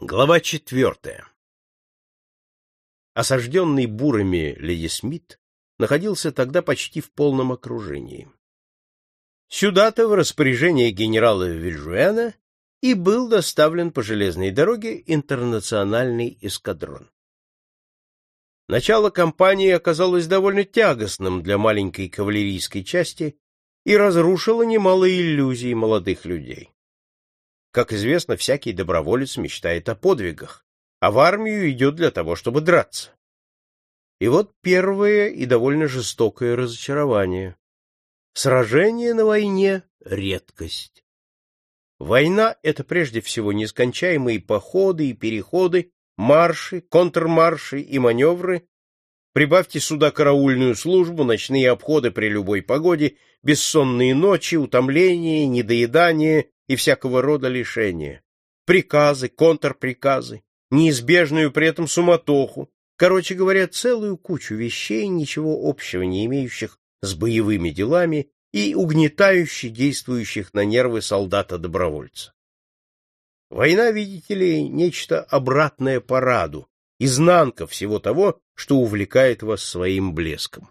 Глава четвертая. Осажденный бурами леди Смит находился тогда почти в полном окружении. Сюда-то в распоряжение генерала Вильжуэна и был доставлен по железной дороге интернациональный эскадрон. Начало кампании оказалось довольно тягостным для маленькой кавалерийской части и разрушило немало иллюзий молодых людей. Как известно, всякий доброволец мечтает о подвигах, а в армию идет для того, чтобы драться. И вот первое и довольно жестокое разочарование. Сражение на войне — редкость. Война — это прежде всего нескончаемые походы и переходы, марши, контрмарши и маневры. Прибавьте сюда караульную службу, ночные обходы при любой погоде, бессонные ночи, утомление, недоедание и всякого рода лишения, приказы, контрприказы, неизбежную при этом суматоху, короче говоря, целую кучу вещей, ничего общего не имеющих с боевыми делами и угнетающе действующих на нервы солдата-добровольца. Война, видите ли, нечто обратное параду, изнанка всего того, что увлекает вас своим блеском.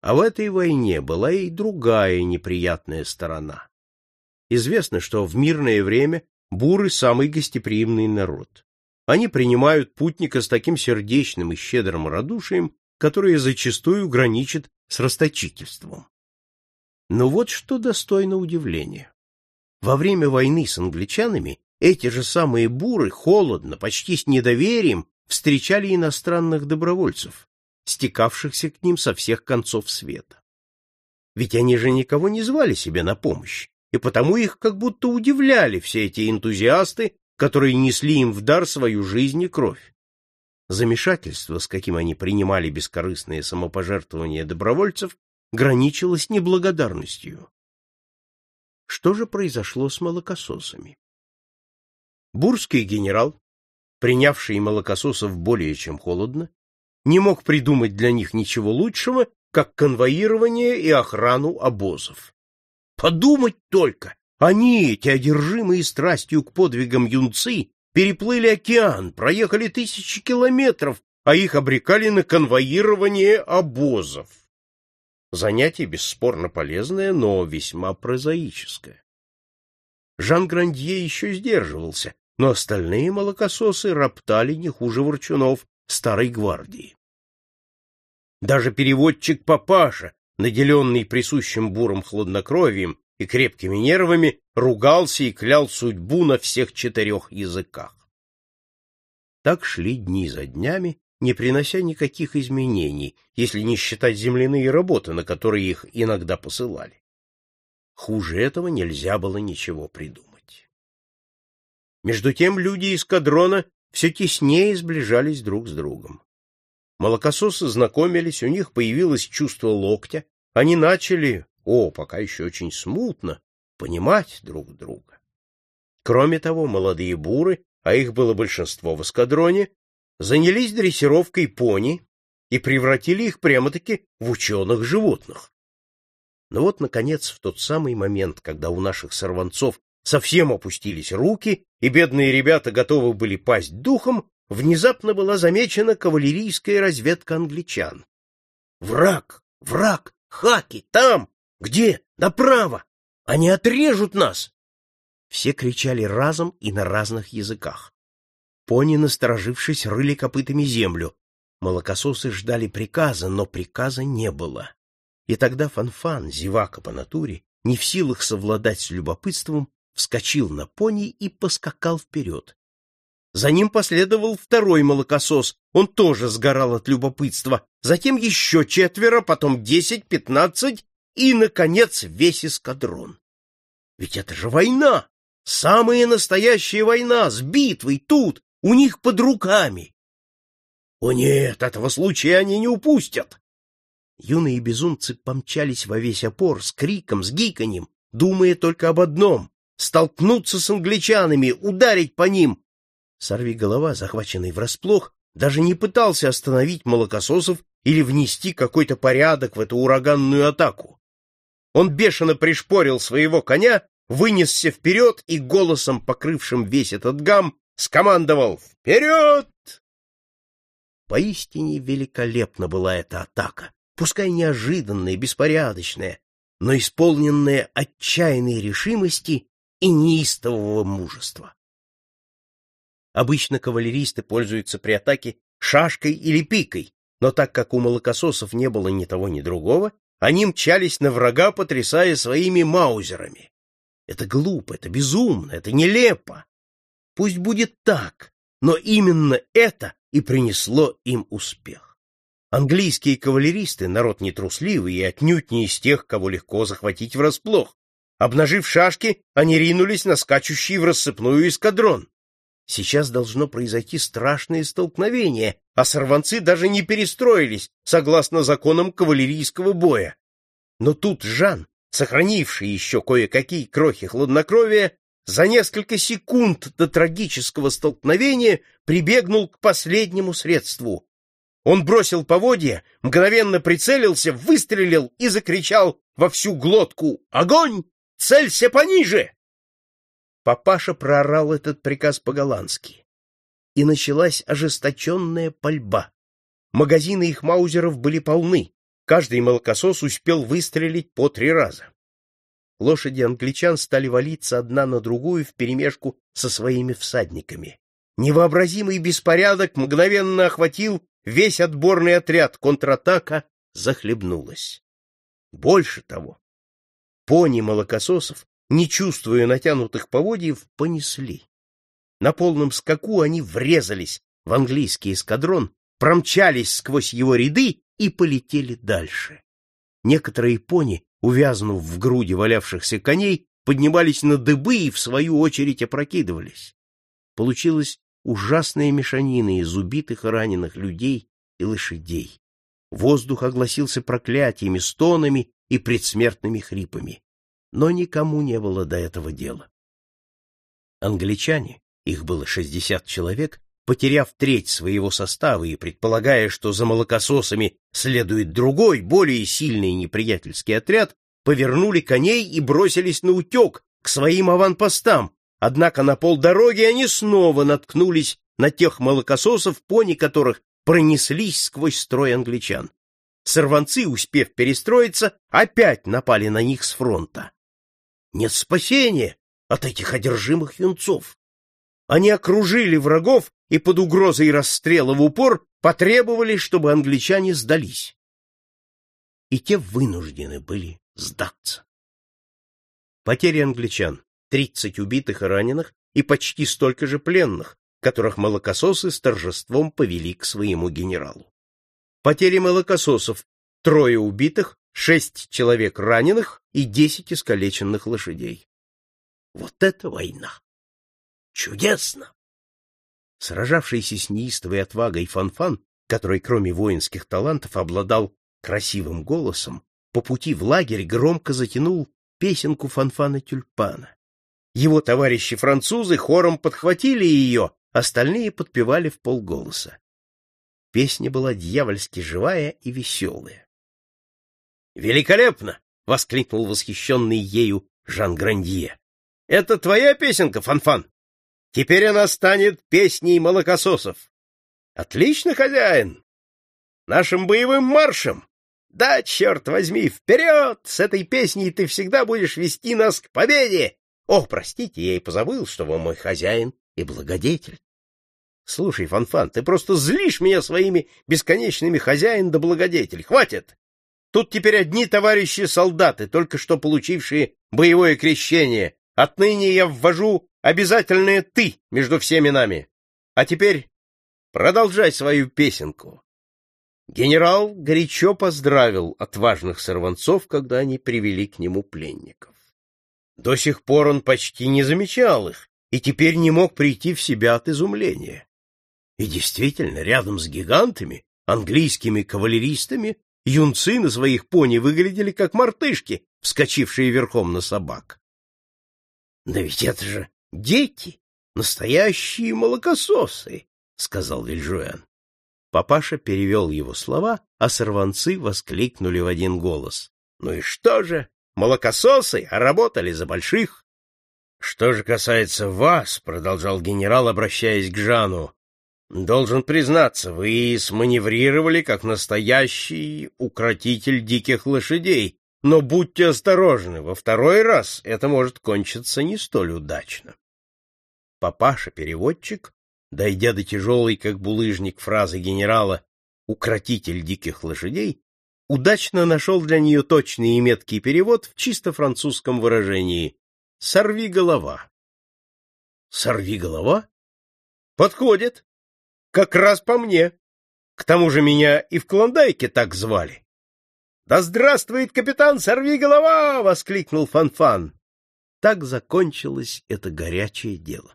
А в этой войне была и другая неприятная сторона. Известно, что в мирное время буры — самый гостеприимный народ. Они принимают путника с таким сердечным и щедрым радушием, которое зачастую граничит с расточительством. Но вот что достойно удивления. Во время войны с англичанами эти же самые буры холодно, почти с недоверием встречали иностранных добровольцев, стекавшихся к ним со всех концов света. Ведь они же никого не звали себе на помощь, и потому их как будто удивляли все эти энтузиасты, которые несли им в дар свою жизнь и кровь. Замешательство, с каким они принимали бескорыстные самопожертвования добровольцев, граничилось неблагодарностью. Что же произошло с молокососами? Бурский генерал, принявший молокососов более чем холодно, не мог придумать для них ничего лучшего, как конвоирование и охрану обозов. Подумать только! Они, эти одержимые страстью к подвигам юнцы, переплыли океан, проехали тысячи километров, а их обрекали на конвоирование обозов. Занятие бесспорно полезное, но весьма прозаическое. Жан Грандье еще сдерживался, но остальные молокососы роптали не хуже ворчунов старой гвардии. Даже переводчик Папаша, наделенный присущим буром хладнокровием и крепкими нервами, ругался и клял судьбу на всех четырех языках. Так шли дни за днями, не принося никаких изменений, если не считать земляные работы, на которые их иногда посылали. Хуже этого нельзя было ничего придумать. Между тем люди из кадрона все теснее сближались друг с другом. Молокососы знакомились, у них появилось чувство локтя, они начали, о, пока еще очень смутно, понимать друг друга. Кроме того, молодые буры, а их было большинство в эскадроне, занялись дрессировкой пони и превратили их прямо-таки в ученых животных. Но вот, наконец, в тот самый момент, когда у наших сорванцов совсем опустились руки, и бедные ребята готовы были пасть духом, внезапно была замечена кавалерийская разведка англичан. «Враг! Враг! Хаки! Там! Где? Направо! Они отрежут нас!» Все кричали разом и на разных языках. Пони, насторожившись, рыли копытами землю. Молокососы ждали приказа, но приказа не было. И тогда Фанфан, зевака по натуре, не в силах совладать с любопытством, вскочил на пони и поскакал вперед. За ним последовал второй молокосос, он тоже сгорал от любопытства, затем еще четверо, потом десять, пятнадцать и, наконец, весь эскадрон. Ведь это же война! Самая настоящая война с битвой тут, у них под руками. О нет, этого случая они не упустят. Юные безумцы помчались во весь опор с криком, с гиканьем, думая только об одном — столкнуться с англичанами, ударить по ним, Сорви голова, захваченный врасплох, даже не пытался остановить молокососов или внести какой-то порядок в эту ураганную атаку. Он бешено пришпорил своего коня, вынесся вперед и голосом, покрывшим весь этот гам, скомандовал «Вперед!». Поистине великолепна была эта атака, пускай неожиданная, беспорядочная, но исполненная отчаянной решимости и неистового мужества. Обычно кавалеристы пользуются при атаке шашкой или пикой, но так как у молокососов не было ни того, ни другого, они мчались на врага, потрясая своими маузерами. Это глупо, это безумно, это нелепо. Пусть будет так, но именно это и принесло им успех. Английские кавалеристы — народ нетрусливый и отнюдь не из тех, кого легко захватить врасплох. Обнажив шашки, они ринулись на скачущий в рассыпную эскадрон. Сейчас должно произойти страшное столкновение, а сорванцы даже не перестроились, согласно законам кавалерийского боя. Но тут Жан, сохранивший еще кое-какие крохи хладнокровия, за несколько секунд до трагического столкновения прибегнул к последнему средству. Он бросил поводья, мгновенно прицелился, выстрелил и закричал во всю глотку «Огонь! Целься пониже!» Папаша проорал этот приказ по-голландски. И началась ожесточенная пальба. Магазины их маузеров были полны. Каждый молокосос успел выстрелить по три раза. Лошади англичан стали валиться одна на другую вперемешку со своими всадниками. Невообразимый беспорядок мгновенно охватил весь отборный отряд, контратака захлебнулась. Больше того, пони молокососов не чувствуя натянутых поводьев, понесли. На полном скаку они врезались в английский эскадрон, промчались сквозь его ряды и полетели дальше. Некоторые пони, увязнув в груди валявшихся коней, поднимались на дыбы и, в свою очередь, опрокидывались. Получилась ужасная мешанина из убитых и раненых людей и лошадей. Воздух огласился проклятиями, стонами и предсмертными хрипами но никому не было до этого дела. Англичане, их было шестьдесят человек, потеряв треть своего состава и предполагая, что за молокососами следует другой, более сильный неприятельский отряд, повернули коней и бросились на утек к своим аванпостам, однако на полдороги они снова наткнулись на тех молокососов, пони которых пронеслись сквозь строй англичан. Сорванцы, успев перестроиться, опять напали на них с фронта нет спасения от этих одержимых юнцов. Они окружили врагов и под угрозой расстрела в упор потребовали, чтобы англичане сдались. И те вынуждены были сдаться. Потери англичан — тридцать убитых и раненых и почти столько же пленных, которых молокососы с торжеством повели к своему генералу. Потери молокососов — трое убитых, шесть человек раненых и десять искалеченных лошадей. Вот это война! Чудесно! Сражавшийся с неистовой отвагой Фанфан, который кроме воинских талантов обладал красивым голосом, по пути в лагерь громко затянул песенку Фанфана Тюльпана. Его товарищи-французы хором подхватили ее, остальные подпевали в полголоса. Песня была дьявольски живая и веселая. Великолепно! воскликнул восхищенный ею Жан Грандье. Это твоя песенка, Фанфан? Теперь она станет песней молокососов. Отлично, хозяин. Нашим боевым маршем. Да, черт возьми, вперед! С этой песней ты всегда будешь вести нас к победе. Ох, простите, я и позабыл, что вы мой хозяин и благодетель. Слушай, Фанфан, ты просто злишь меня своими бесконечными хозяин да благодетель. Хватит! Тут теперь одни товарищи солдаты, только что получившие боевое крещение. Отныне я ввожу обязательное «ты» между всеми нами. А теперь продолжай свою песенку. Генерал горячо поздравил отважных сорванцов, когда они привели к нему пленников. До сих пор он почти не замечал их и теперь не мог прийти в себя от изумления. И действительно, рядом с гигантами, английскими кавалеристами, Юнцы на своих пони выглядели как мартышки, вскочившие верхом на собак. — Да ведь это же дети, настоящие молокососы, — сказал Вильжуэн. Папаша перевел его слова, а сорванцы воскликнули в один голос. — Ну и что же, молокососы, а работали за больших. Что же касается вас, продолжал генерал, обращаясь к Жану, должен признаться, вы сманеврировали как настоящий укротитель диких лошадей, но будьте осторожны, во второй раз это может кончиться не столь удачно. Папаша-переводчик, дойдя до тяжелой, как булыжник, фразы генерала «укротитель диких лошадей», удачно нашел для нее точный и меткий перевод в чисто французском выражении «сорви голова». «Сорви голова?» «Подходит. Как раз по мне. К тому же меня и в Клондайке так звали». «Да здравствует капитан Сорви голова!» — воскликнул Фанфан. Так закончилось это горячее дело.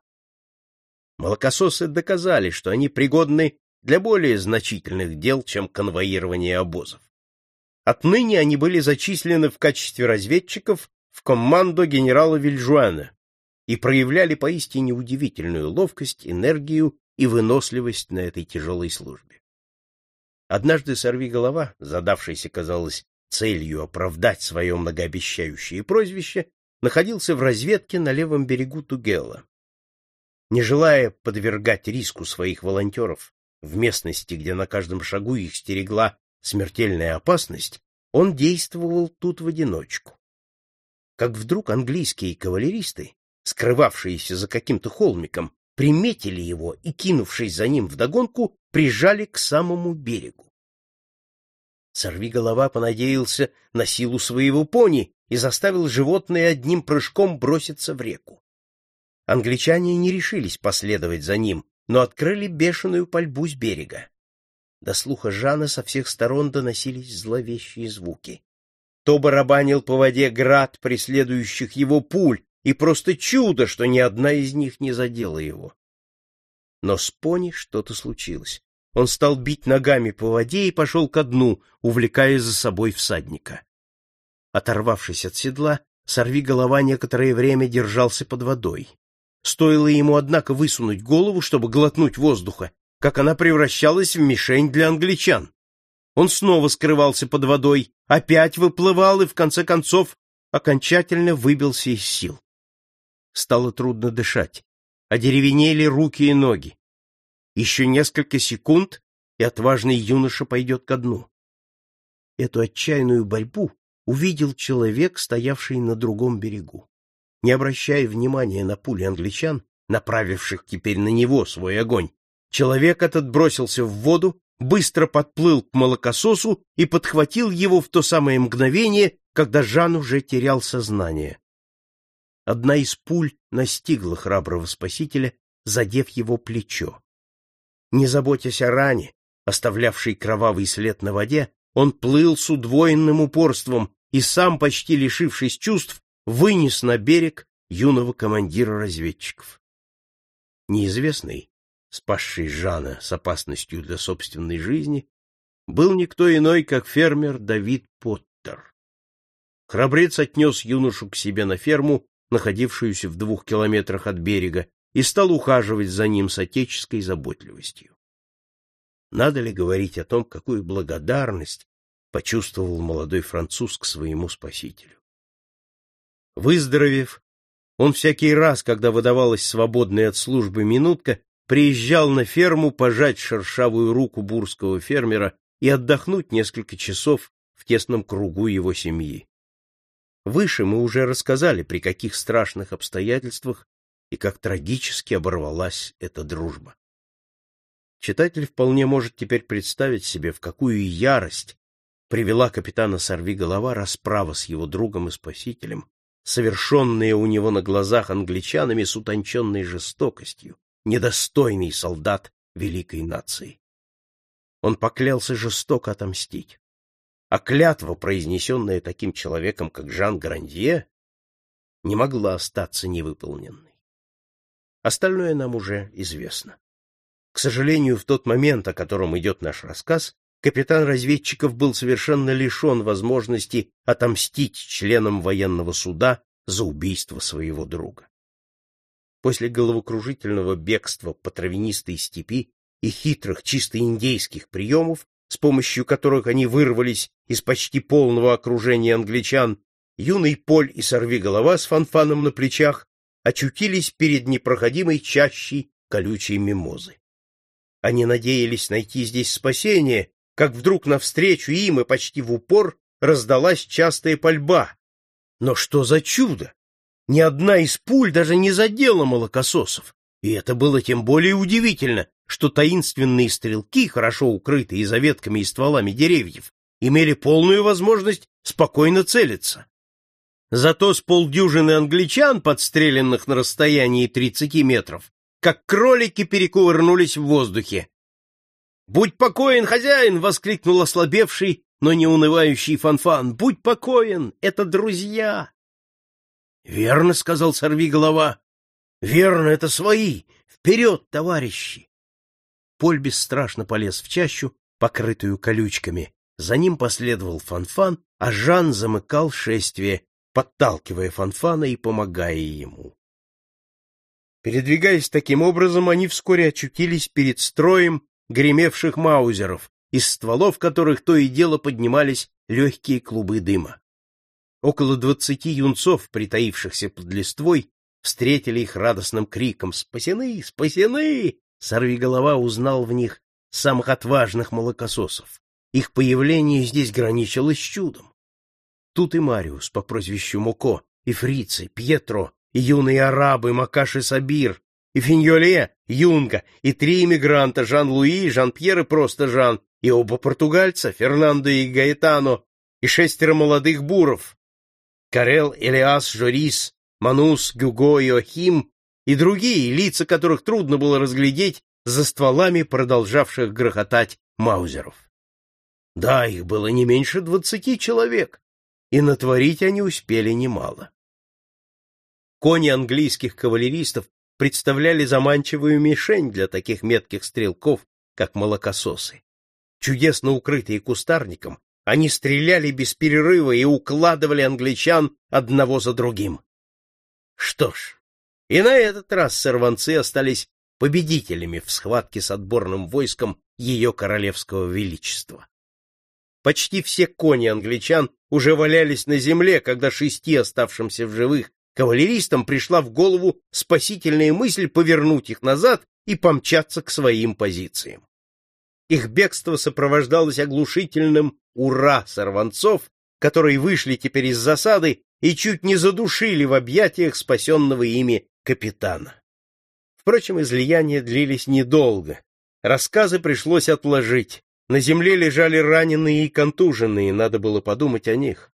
Молокососы доказали, что они пригодны для более значительных дел, чем конвоирование обозов. Отныне они были зачислены в качестве разведчиков в команду генерала Вильжуана и проявляли поистине удивительную ловкость, энергию и выносливость на этой тяжелой службе. Однажды сорвиголова, задавшийся, казалось, целью оправдать свое многообещающее прозвище, находился в разведке на левом берегу Тугела. Не желая подвергать риску своих волонтеров в местности, где на каждом шагу их стерегла смертельная опасность, он действовал тут в одиночку. Как вдруг английские кавалеристы, скрывавшиеся за каким-то холмиком, приметили его и, кинувшись за ним вдогонку, прижали к самому берегу. Сорвиголова понадеялся на силу своего пони и заставил животное одним прыжком броситься в реку. Англичане не решились последовать за ним, но открыли бешеную пальбу с берега. До слуха Жана со всех сторон доносились зловещие звуки. То барабанил по воде град преследующих его пуль, и просто чудо, что ни одна из них не задела его. Но с пони что-то случилось. Он стал бить ногами по воде и пошел ко дну, увлекая за собой всадника. Оторвавшись от седла, сорви голова некоторое время держался под водой. Стоило ему, однако, высунуть голову, чтобы глотнуть воздуха, как она превращалась в мишень для англичан. Он снова скрывался под водой, опять выплывал и, в конце концов, окончательно выбился из сил. Стало трудно дышать, одеревенели руки и ноги. Еще несколько секунд, и отважный юноша пойдет ко дну. Эту отчаянную борьбу увидел человек, стоявший на другом берегу не обращая внимания на пули англичан, направивших теперь на него свой огонь, человек этот бросился в воду, быстро подплыл к молокососу и подхватил его в то самое мгновение, когда Жан уже терял сознание. Одна из пуль настигла храброго спасителя, задев его плечо. Не заботясь о ране, оставлявшей кровавый след на воде, он плыл с удвоенным упорством и сам, почти лишившись чувств, вынес на берег юного командира разведчиков. Неизвестный, спасший Жана с опасностью для собственной жизни, был никто иной, как фермер Давид Поттер. Храбрец отнес юношу к себе на ферму, находившуюся в двух километрах от берега, и стал ухаживать за ним с отеческой заботливостью. Надо ли говорить о том, какую благодарность почувствовал молодой француз к своему спасителю? Выздоровев, он всякий раз, когда выдавалась свободная от службы минутка, приезжал на ферму пожать шершавую руку бурского фермера и отдохнуть несколько часов в тесном кругу его семьи. Выше мы уже рассказали, при каких страшных обстоятельствах и как трагически оборвалась эта дружба. Читатель вполне может теперь представить себе, в какую ярость привела капитана Сорвиголова расправа с его другом и спасителем, совершенные у него на глазах англичанами с утонченной жестокостью, недостойный солдат великой нации. Он поклялся жестоко отомстить. А клятва, произнесенная таким человеком, как Жан Грандье, не могла остаться невыполненной. Остальное нам уже известно. К сожалению, в тот момент, о котором идет наш рассказ, капитан разведчиков был совершенно лишен возможности отомстить членам военного суда за убийство своего друга. После головокружительного бегства по травянистой степи и хитрых чисто индейских приемов, с помощью которых они вырвались из почти полного окружения англичан, юный Поль и сорвиголова с фанфаном на плечах очутились перед непроходимой чащей колючей мимозы. Они надеялись найти здесь спасение, как вдруг навстречу им и почти в упор раздалась частая пальба. Но что за чудо! Ни одна из пуль даже не задела молокососов. И это было тем более удивительно, что таинственные стрелки, хорошо укрытые за ветками и стволами деревьев, имели полную возможность спокойно целиться. Зато с полдюжины англичан, подстреленных на расстоянии 30 метров, как кролики перекувырнулись в воздухе. «Будь покоен, хозяин!» — воскликнул ослабевший, но не унывающий Фанфан. «Будь покоен! Это друзья!» «Верно», — сказал сорвиголова. «Верно, это свои! Вперед, товарищи!» Поль бесстрашно полез в чащу, покрытую колючками. За ним последовал Фанфан, а Жан замыкал шествие, подталкивая Фанфана и помогая ему. Передвигаясь таким образом, они вскоре очутились перед строем гремевших маузеров, из стволов которых то и дело поднимались легкие клубы дыма. Около двадцати юнцов, притаившихся под листвой, встретили их радостным криком «Спасены! Спасены!» Сорвиголова узнал в них самых отважных молокососов. Их появление здесь граничило с чудом. Тут и Мариус по прозвищу Муко, и Фрицы, Пьетро, и юные арабы Макаши Сабир, и Финьоле, Юнга, и три иммигранта Жан-Луи, Жан-Пьер и просто Жан, и оба португальца, Фернандо и Гаэтано, и шестеро молодых буров, Карел, Элиас, Жорис, Манус, Гюго и Охим и другие, лица которых трудно было разглядеть за стволами продолжавших грохотать маузеров. Да, их было не меньше двадцати человек, и натворить они успели немало. Кони английских кавалеристов представляли заманчивую мишень для таких метких стрелков, как молокососы. Чудесно укрытые кустарником, они стреляли без перерыва и укладывали англичан одного за другим. Что ж, и на этот раз сорванцы остались победителями в схватке с отборным войском ее королевского величества. Почти все кони англичан уже валялись на земле, когда шести оставшимся в живых кавалеристам пришла в голову спасительная мысль повернуть их назад и помчаться к своим позициям. Их бегство сопровождалось оглушительным «Ура!» сорванцов, которые вышли теперь из засады и чуть не задушили в объятиях спасенного ими капитана. Впрочем, излияния длились недолго. Рассказы пришлось отложить. На земле лежали раненые и контуженные, надо было подумать о них.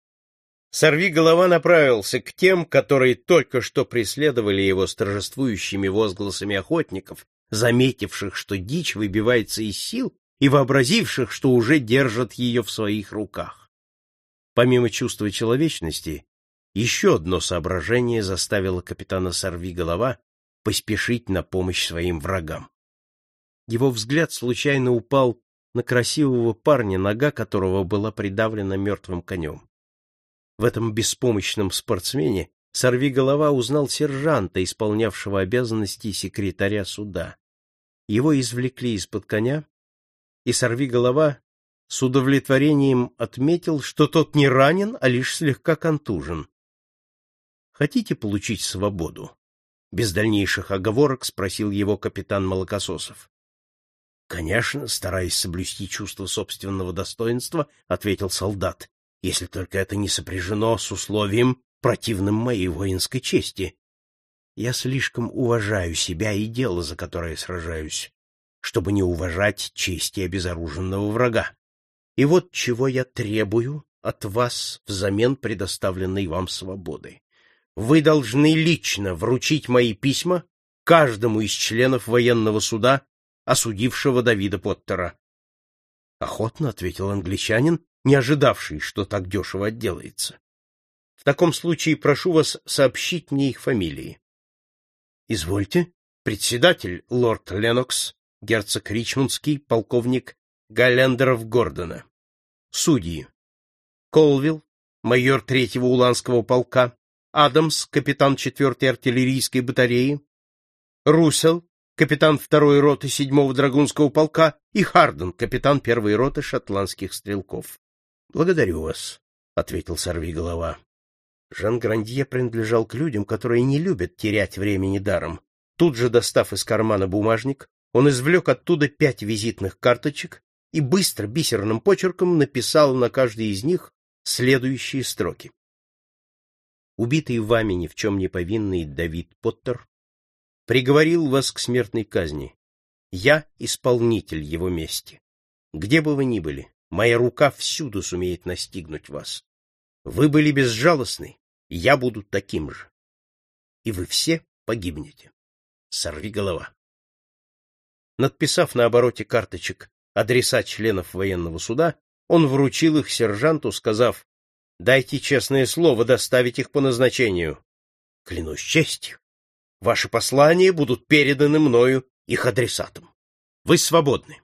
Сорви голова направился к тем, которые только что преследовали его с торжествующими возгласами охотников, заметивших, что дичь выбивается из сил и вообразивших, что уже держат ее в своих руках. Помимо чувства человечности, еще одно соображение заставило капитана Сорви голова поспешить на помощь своим врагам. Его взгляд случайно упал на красивого парня, нога которого была придавлена мертвым конем. В этом беспомощном спортсмене Сорви голова узнал сержанта, исполнявшего обязанности секретаря суда. Его извлекли из-под коня, и сорвиголова с удовлетворением отметил, что тот не ранен, а лишь слегка контужен. Хотите получить свободу? Без дальнейших оговорок спросил его капитан Молокососов. Конечно, стараясь соблюсти чувство собственного достоинства, ответил солдат, если только это не сопряжено с условием, противным моей воинской чести. Я слишком уважаю себя и дело, за которое сражаюсь чтобы не уважать чести обезоруженного врага. И вот чего я требую от вас взамен предоставленной вам свободы. Вы должны лично вручить мои письма каждому из членов военного суда, осудившего Давида Поттера. Охотно ответил англичанин, не ожидавший, что так дешево отделается. В таком случае прошу вас сообщить мне их фамилии. Извольте, председатель лорд Ленокс, герцог Ричмондский, полковник Галлендеров Гордона. Судьи. Колвилл, майор третьего уланского полка, Адамс, капитан четвертой артиллерийской батареи, Руссел, капитан второй роты седьмого драгунского полка и Харден, капитан первой роты шотландских стрелков. — Благодарю вас, — ответил сорвиголова. Жан Грандье принадлежал к людям, которые не любят терять времени даром. Тут же, достав из кармана бумажник, он извлек оттуда пять визитных карточек и быстро бисерным почерком написал на каждой из них следующие строки. Убитый вами ни в чем не повинный Давид Поттер приговорил вас к смертной казни. Я исполнитель его мести. Где бы вы ни были, моя рука всюду сумеет настигнуть вас. Вы были безжалостны, я буду таким же. И вы все погибнете. Сорви голова. Надписав на обороте карточек адреса членов военного суда, он вручил их сержанту, сказав, «Дайте честное слово доставить их по назначению». «Клянусь честью, ваши послания будут переданы мною их адресатам. Вы свободны».